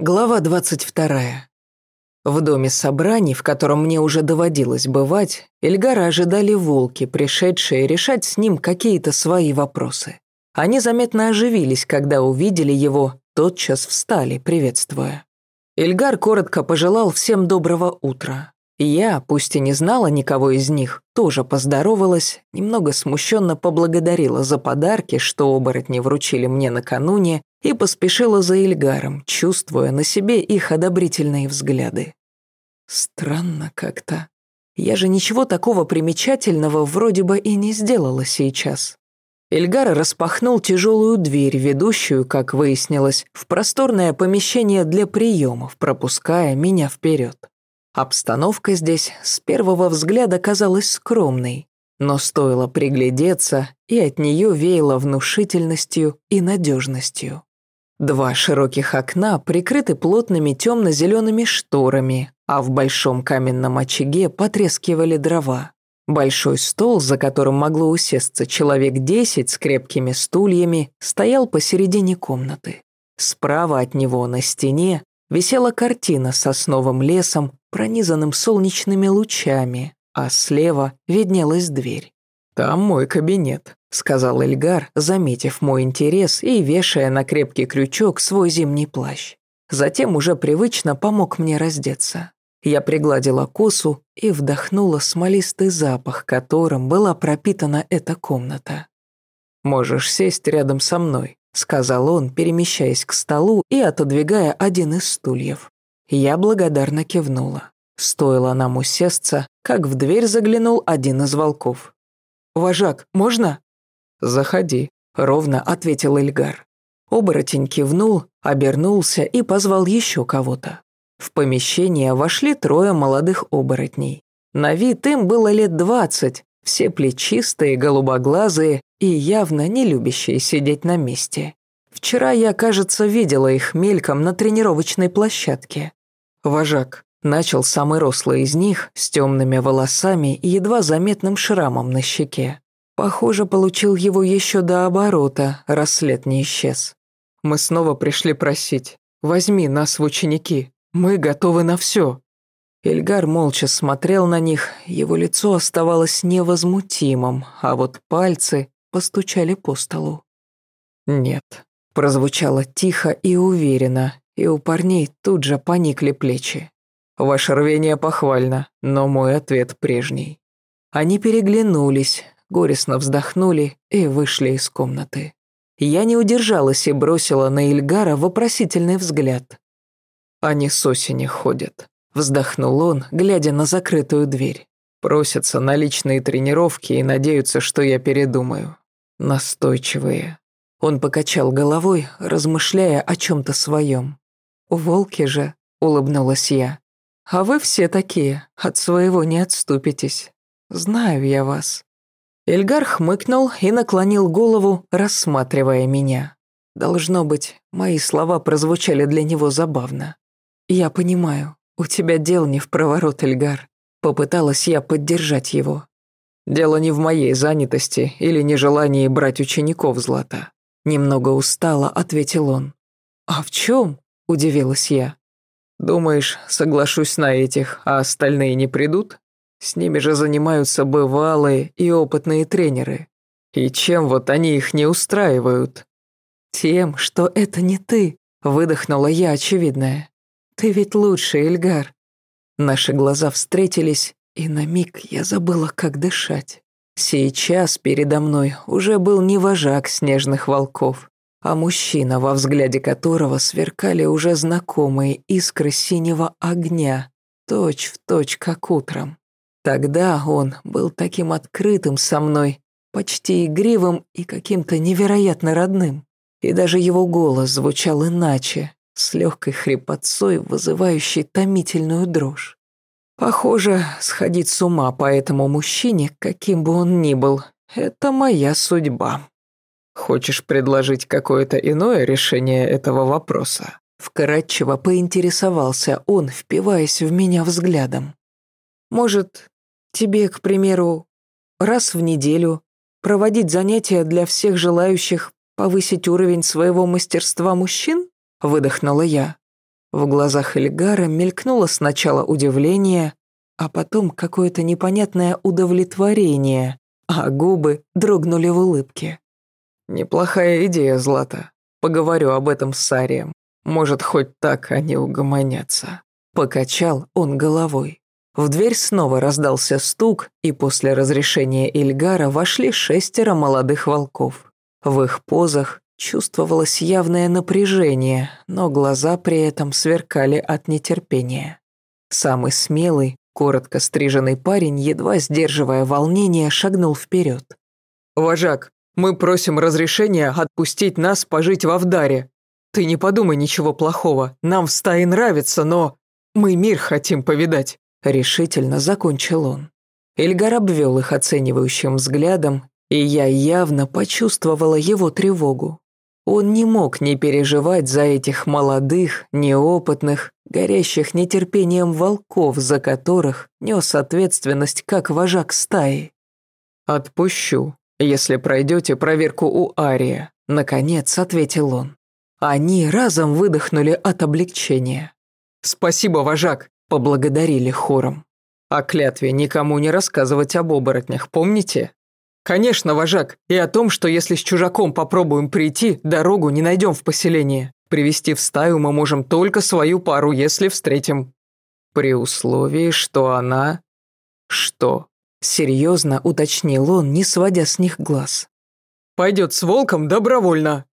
Глава 22. В доме собраний, в котором мне уже доводилось бывать, Эльгара ожидали волки, пришедшие решать с ним какие-то свои вопросы. Они заметно оживились, когда увидели его, тотчас встали, приветствуя. Эльгар коротко пожелал всем доброго утра. Я, пусть и не знала никого из них, тоже поздоровалась, немного смущенно поблагодарила за подарки, что оборотни вручили мне накануне, и поспешила за Ильгаром, чувствуя на себе их одобрительные взгляды. Странно как-то. Я же ничего такого примечательного вроде бы и не сделала сейчас. Эльгар распахнул тяжелую дверь, ведущую, как выяснилось, в просторное помещение для приемов, пропуская меня вперед. Обстановка здесь с первого взгляда казалась скромной, но стоило приглядеться, и от нее веяло внушительностью и надежностью. Два широких окна прикрыты плотными темно-зелеными шторами, а в большом каменном очаге потрескивали дрова. Большой стол, за которым могло усесться человек десять с крепкими стульями, стоял посередине комнаты. Справа от него на стене висела картина с сосновым лесом, пронизанным солнечными лучами, а слева виднелась дверь. «Там мой кабинет», — сказал Эльгар, заметив мой интерес и вешая на крепкий крючок свой зимний плащ. Затем уже привычно помог мне раздеться. Я пригладила косу и вдохнула смолистый запах, которым была пропитана эта комната. «Можешь сесть рядом со мной», — сказал он, перемещаясь к столу и отодвигая один из стульев. Я благодарно кивнула. Стоило нам усесться, как в дверь заглянул один из волков. «Вожак, можно?» «Заходи», — ровно ответил Эльгар. Оборотень кивнул, обернулся и позвал еще кого-то. В помещение вошли трое молодых оборотней. На вид им было лет двадцать, все плечистые, голубоглазые и явно не любящие сидеть на месте. Вчера я, кажется, видела их мельком на тренировочной площадке. Вожак начал самый рослый из них с темными волосами и едва заметным шрамом на щеке. Похоже, получил его еще до оборота, раз след не исчез. Мы снова пришли просить. Возьми нас в ученики. Мы готовы на все. Эльгар молча смотрел на них, его лицо оставалось невозмутимым, а вот пальцы постучали по столу. «Нет», — прозвучало тихо и уверенно, и у парней тут же поникли плечи. «Ваше рвение похвально, но мой ответ прежний». Они переглянулись, горестно вздохнули и вышли из комнаты. Я не удержалась и бросила на Ильгара вопросительный взгляд. «Они с осени ходят», — вздохнул он, глядя на закрытую дверь. «Просятся на личные тренировки и надеются, что я передумаю. Настойчивые». Он покачал головой, размышляя о чем-то своем. «Волки же», — улыбнулась я. «А вы все такие, от своего не отступитесь. Знаю я вас». Эльгар хмыкнул и наклонил голову, рассматривая меня. Должно быть, мои слова прозвучали для него забавно. «Я понимаю, у тебя дел не в проворот, Эльгар». Попыталась я поддержать его. «Дело не в моей занятости или нежелании брать учеников, Злата». Немного устало ответил он. «А в чем?» – удивилась я. «Думаешь, соглашусь на этих, а остальные не придут? С ними же занимаются бывалые и опытные тренеры. И чем вот они их не устраивают?» «Тем, что это не ты», – выдохнула я очевидное. «Ты ведь лучший, Эльгар». Наши глаза встретились, и на миг я забыла, как дышать. Сейчас передо мной уже был не вожак снежных волков, а мужчина, во взгляде которого сверкали уже знакомые искры синего огня, точь в точь, как утром. Тогда он был таким открытым со мной, почти игривым и каким-то невероятно родным. И даже его голос звучал иначе, с легкой хрипотцой, вызывающей томительную дрожь. Похоже, сходить с ума по этому мужчине, каким бы он ни был, это моя судьба. Хочешь предложить какое-то иное решение этого вопроса? Вкратчиво поинтересовался он, впиваясь в меня взглядом. Может, тебе, к примеру, раз в неделю проводить занятия для всех желающих повысить уровень своего мастерства мужчин? Выдохнула я. В глазах Эльгара мелькнуло сначала удивление, а потом какое-то непонятное удовлетворение, а губы дрогнули в улыбке. «Неплохая идея, Злата. Поговорю об этом с Сарием. Может, хоть так они угомонятся». Покачал он головой. В дверь снова раздался стук, и после разрешения Ильгара вошли шестеро молодых волков. В их позах чувствовалось явное напряжение, но глаза при этом сверкали от нетерпения. Самый смелый, коротко стриженный парень, едва сдерживая волнение, шагнул вперед. «Вожак, мы просим разрешения отпустить нас пожить в Авдаре. Ты не подумай ничего плохого, нам в стае нравится, но мы мир хотим повидать», — решительно закончил он. Эльгар обвел их оценивающим взглядом, и я явно почувствовала его тревогу. Он не мог не переживать за этих молодых, неопытных, горящих нетерпением волков, за которых нес ответственность как вожак стаи. «Отпущу», «Если пройдете проверку у Ария», — наконец ответил он. Они разом выдохнули от облегчения. «Спасибо, вожак», — поблагодарили хором. «О клятве никому не рассказывать об оборотнях, помните?» «Конечно, вожак, и о том, что если с чужаком попробуем прийти, дорогу не найдем в поселение. Привести в стаю мы можем только свою пару, если встретим». «При условии, что она...» «Что?» Серьезно уточнил он, не сводя с них глаз. «Пойдет с волком добровольно!»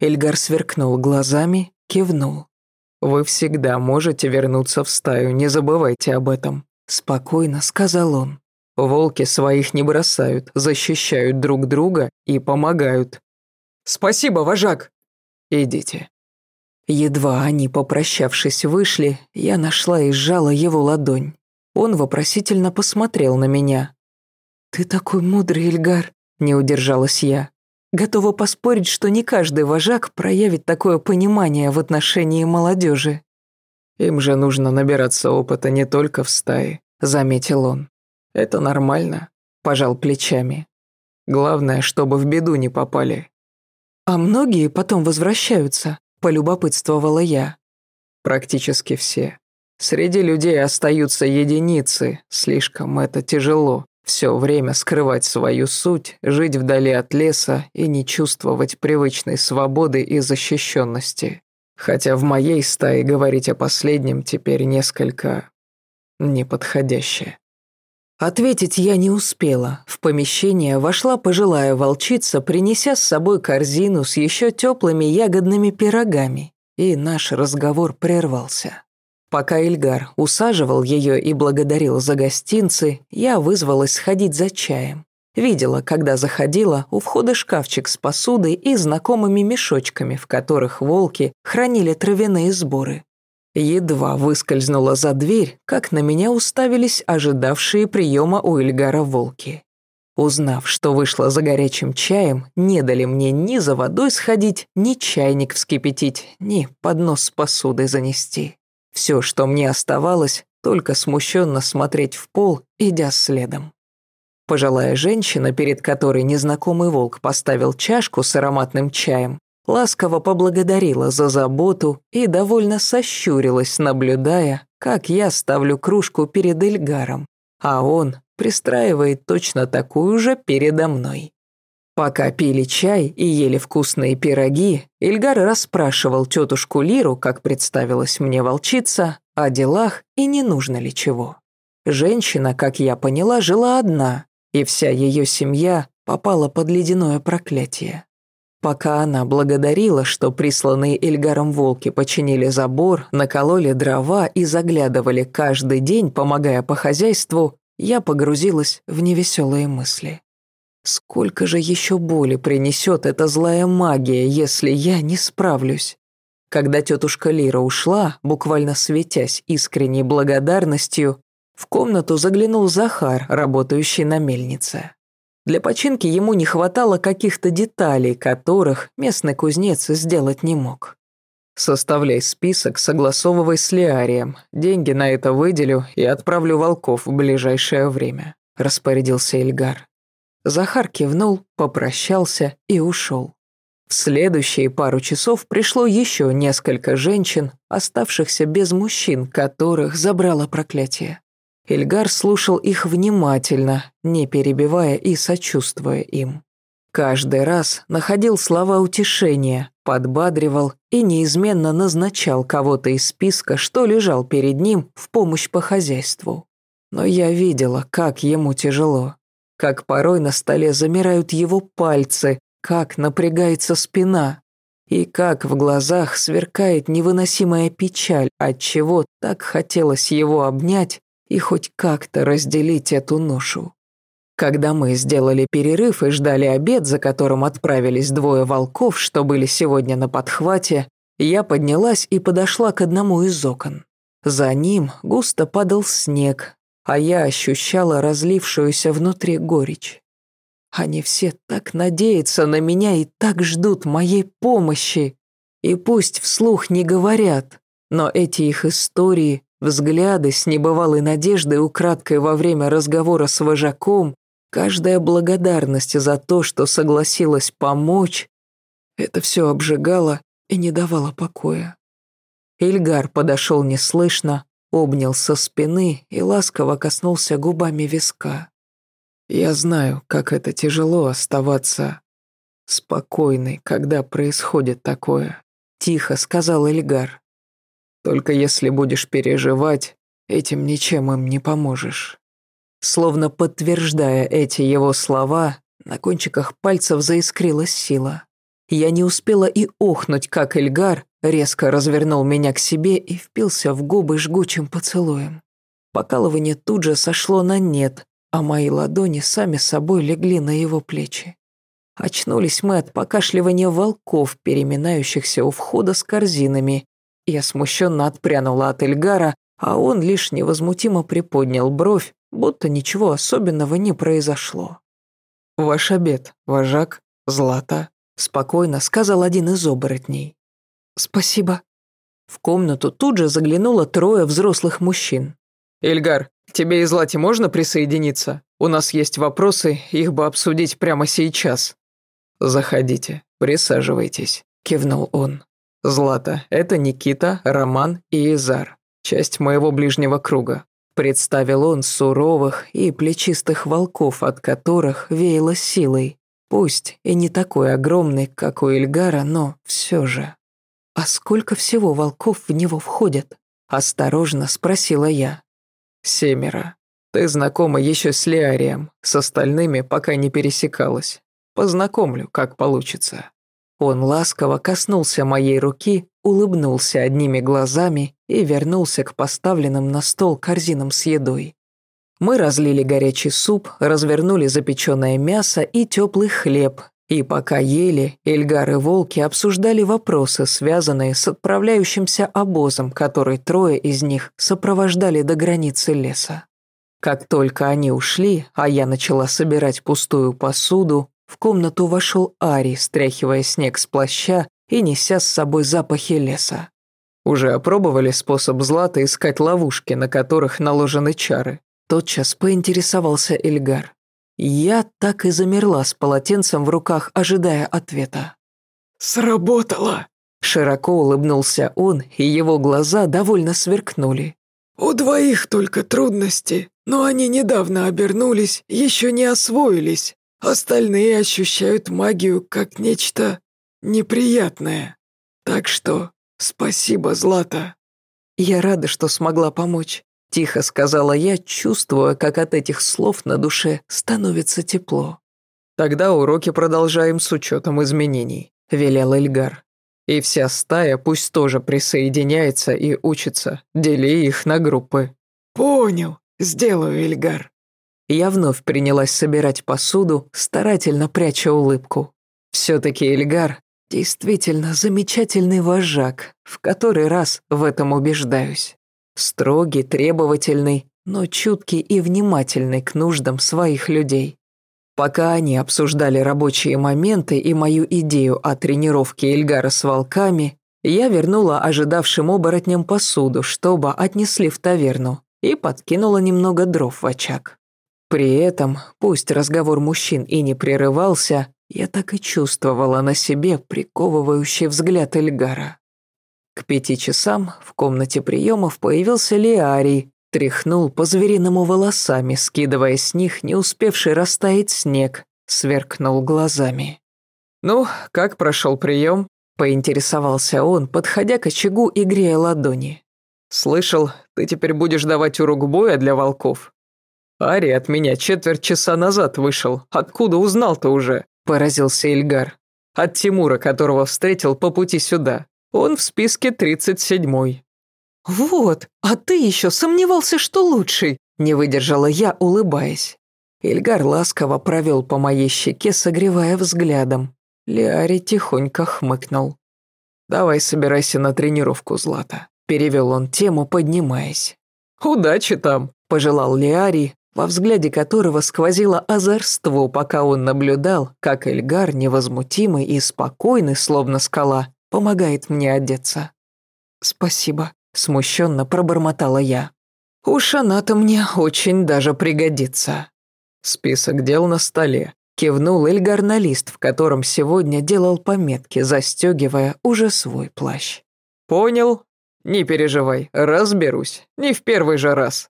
Эльгар сверкнул глазами, кивнул. «Вы всегда можете вернуться в стаю, не забывайте об этом», – спокойно сказал он. «Волки своих не бросают, защищают друг друга и помогают». «Спасибо, вожак!» «Идите». Едва они, попрощавшись, вышли, я нашла и сжала его ладонь. Он вопросительно посмотрел на меня. «Ты такой мудрый, Эльгар», — не удержалась я. Готова поспорить, что не каждый вожак проявит такое понимание в отношении молодежи. «Им же нужно набираться опыта не только в стае», — заметил он. «Это нормально», — пожал плечами. «Главное, чтобы в беду не попали». «А многие потом возвращаются», — полюбопытствовала я. «Практически все. Среди людей остаются единицы, слишком это тяжело. Все время скрывать свою суть, жить вдали от леса и не чувствовать привычной свободы и защищенности. Хотя в моей стае говорить о последнем теперь несколько неподходящее. Ответить я не успела. В помещение вошла пожилая волчица, принеся с собой корзину с еще теплыми ягодными пирогами, и наш разговор прервался. Пока Ильгар усаживал ее и благодарил за гостинцы, я вызвалась сходить за чаем. Видела, когда заходила, у входа шкафчик с посудой и знакомыми мешочками, в которых волки хранили травяные сборы. Едва выскользнула за дверь, как на меня уставились ожидавшие приема у Ильгара волки. Узнав, что вышла за горячим чаем, не дали мне ни за водой сходить, ни чайник вскипятить, ни поднос с посудой занести. Все, что мне оставалось, только смущенно смотреть в пол, идя следом. Пожилая женщина, перед которой незнакомый волк поставил чашку с ароматным чаем, ласково поблагодарила за заботу и довольно сощурилась, наблюдая, как я ставлю кружку перед Эльгаром, а он пристраивает точно такую же передо мной. Пока пили чай и ели вкусные пироги, Ильгар расспрашивал тетушку Лиру, как представилась мне волчица, о делах и не нужно ли чего. Женщина, как я поняла, жила одна, и вся ее семья попала под ледяное проклятие. Пока она благодарила, что присланные Эльгаром волки починили забор, накололи дрова и заглядывали каждый день, помогая по хозяйству, я погрузилась в невеселые мысли. Сколько же еще боли принесет эта злая магия, если я не справлюсь? Когда тетушка Лира ушла, буквально светясь искренней благодарностью, в комнату заглянул Захар, работающий на мельнице. Для починки ему не хватало каких-то деталей, которых местный кузнец сделать не мог. «Составляй список, согласовывай с Лиарием. Деньги на это выделю и отправлю волков в ближайшее время», – распорядился Эльгар. Захар кивнул, попрощался и ушел. В следующие пару часов пришло еще несколько женщин, оставшихся без мужчин, которых забрало проклятие. Эльгар слушал их внимательно, не перебивая и сочувствуя им. Каждый раз находил слова утешения, подбадривал и неизменно назначал кого-то из списка, что лежал перед ним в помощь по хозяйству. Но я видела, как ему тяжело, как порой на столе замирают его пальцы, как напрягается спина, и как в глазах сверкает невыносимая печаль, от чего так хотелось его обнять и хоть как-то разделить эту ношу. Когда мы сделали перерыв и ждали обед, за которым отправились двое волков, что были сегодня на подхвате, я поднялась и подошла к одному из окон. За ним густо падал снег, а я ощущала разлившуюся внутри горечь. Они все так надеются на меня и так ждут моей помощи. И пусть вслух не говорят, но эти их истории Взгляды с небывалой надеждой украдкой во время разговора с вожаком, каждая благодарность за то, что согласилась помочь, это все обжигало и не давало покоя. Ильгар подошел неслышно, обнял со спины и ласково коснулся губами виска. «Я знаю, как это тяжело оставаться спокойной, когда происходит такое», — тихо сказал Эльгар. Только если будешь переживать, этим ничем им не поможешь». Словно подтверждая эти его слова, на кончиках пальцев заискрилась сила. Я не успела и охнуть, как Эльгар резко развернул меня к себе и впился в губы жгучим поцелуем. Покалывание тут же сошло на нет, а мои ладони сами собой легли на его плечи. Очнулись мы от покашливания волков, переминающихся у входа с корзинами, я смущенно отпрянула от Эльгара, а он лишь невозмутимо приподнял бровь, будто ничего особенного не произошло. «Ваш обед, вожак, Злата», — спокойно сказал один из оборотней. «Спасибо». В комнату тут же заглянуло трое взрослых мужчин. «Эльгар, тебе и Злате можно присоединиться? У нас есть вопросы, их бы обсудить прямо сейчас». «Заходите, присаживайтесь», — кивнул он. «Злата, это Никита, Роман и Изар, часть моего ближнего круга», представил он суровых и плечистых волков, от которых веяло силой. Пусть и не такой огромный, как у Эльгара, но все же. «А сколько всего волков в него входят?» – осторожно спросила я. «Семеро. Ты знакома еще с Леарием, с остальными пока не пересекалась. Познакомлю, как получится». Он ласково коснулся моей руки, улыбнулся одними глазами и вернулся к поставленным на стол корзинам с едой. Мы разлили горячий суп, развернули запеченное мясо и теплый хлеб, и пока ели, Эльгар и Волки обсуждали вопросы, связанные с отправляющимся обозом, который трое из них сопровождали до границы леса. Как только они ушли, а я начала собирать пустую посуду, в комнату вошел Ари, стряхивая снег с плаща и неся с собой запахи леса. Уже опробовали способ Злата искать ловушки, на которых наложены чары. Тотчас поинтересовался Эльгар. Я так и замерла с полотенцем в руках, ожидая ответа. «Сработало!» Широко улыбнулся он, и его глаза довольно сверкнули. «У двоих только трудности, но они недавно обернулись, еще не освоились. Остальные ощущают магию как нечто неприятное. Так что спасибо, Злата». «Я рада, что смогла помочь», — тихо сказала я, чувствуя, как от этих слов на душе становится тепло. «Тогда уроки продолжаем с учетом изменений», — велел Эльгар. «И вся стая пусть тоже присоединяется и учится, дели их на группы». «Понял, сделаю, Эльгар». Я вновь принялась собирать посуду, старательно пряча улыбку. Все-таки Эльгар действительно замечательный вожак, в который раз в этом убеждаюсь. Строгий, требовательный, но чуткий и внимательный к нуждам своих людей. Пока они обсуждали рабочие моменты и мою идею о тренировке Эльгара с волками, я вернула ожидавшим оборотням посуду, чтобы отнесли в таверну, и подкинула немного дров в очаг. При этом, пусть разговор мужчин и не прерывался, я так и чувствовала на себе приковывающий взгляд Эльгара. К пяти часам в комнате приемов появился Лиарий, тряхнул по-звериному волосами, скидывая с них не успевший растаять снег, сверкнул глазами. «Ну, как прошел прием?» – поинтересовался он, подходя к очагу и грея ладони. «Слышал, ты теперь будешь давать урок боя для волков?» «Ари от меня четверть часа назад вышел. Откуда узнал-то уже?» – поразился Ильгар. «От Тимура, которого встретил по пути сюда. Он в списке тридцать седьмой». «Вот, а ты еще сомневался, что лучший», – не выдержала я, улыбаясь. Ильгар ласково провел по моей щеке, согревая взглядом. Лиари тихонько хмыкнул. «Давай собирайся на тренировку, Злата», – перевел он тему, поднимаясь. «Удачи там», – пожелал Лиари, во взгляде которого сквозило озорство, пока он наблюдал, как Эльгар, невозмутимый и спокойный, словно скала, помогает мне одеться. «Спасибо», – смущенно пробормотала я. «Уж она-то мне очень даже пригодится». Список дел на столе. Кивнул Эльгар на лист, в котором сегодня делал пометки, застегивая уже свой плащ. «Понял? Не переживай, разберусь. Не в первый же раз».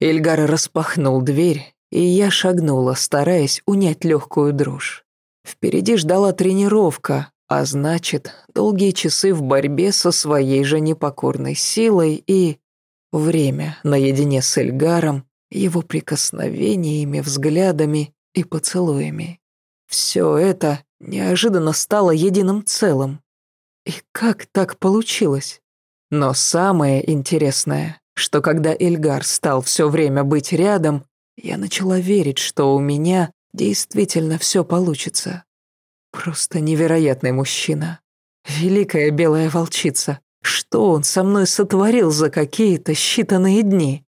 Эльгар распахнул дверь, и я шагнула, стараясь унять легкую дрожь. Впереди ждала тренировка, а значит, долгие часы в борьбе со своей же непокорной силой и... Время наедине с Эльгаром, его прикосновениями, взглядами и поцелуями. Все это неожиданно стало единым целым. И как так получилось? Но самое интересное что когда Эльгар стал все время быть рядом, я начала верить, что у меня действительно все получится. Просто невероятный мужчина. Великая белая волчица. Что он со мной сотворил за какие-то считанные дни?